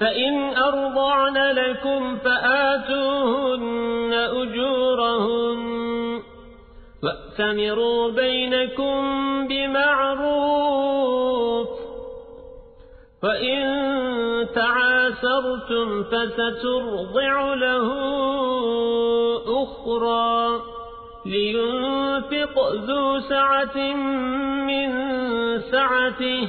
فإن أرضعن لكم فآتوهن أجورهن وأتمروا بينكم بمعروف فإن تعاسرتم فسترضع له أخرى لينفق ذو سعة من سعته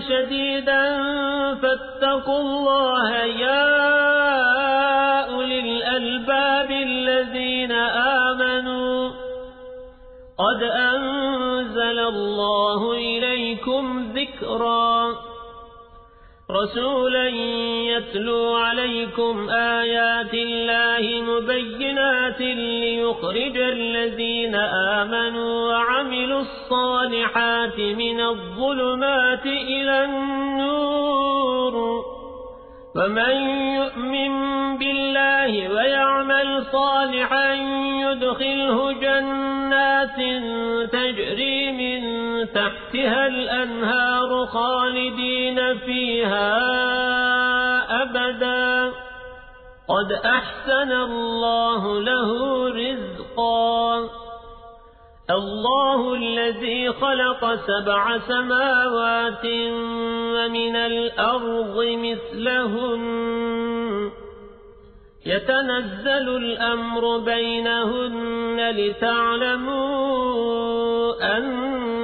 شديدا فاتقوا الله يا أولي الألباب الذين آمنوا. قد أنزل الله إليكم ذكرا. رسولا يتلو عليكم آيات الله مبينات ليخرج الذين آمنوا وعملوا الصالحات من الظلمات إلى النور. ومن يؤمن بالله ويعمل صالحا يدخله جنات تجري من تحتها الأنهار خالدين فيها أبدا. قد أحسن الله له رزقا. الله الذي خلق سبع سماوات ومن الأرض مثلهن. يتنزل الأمر بينهن لتعلموا أن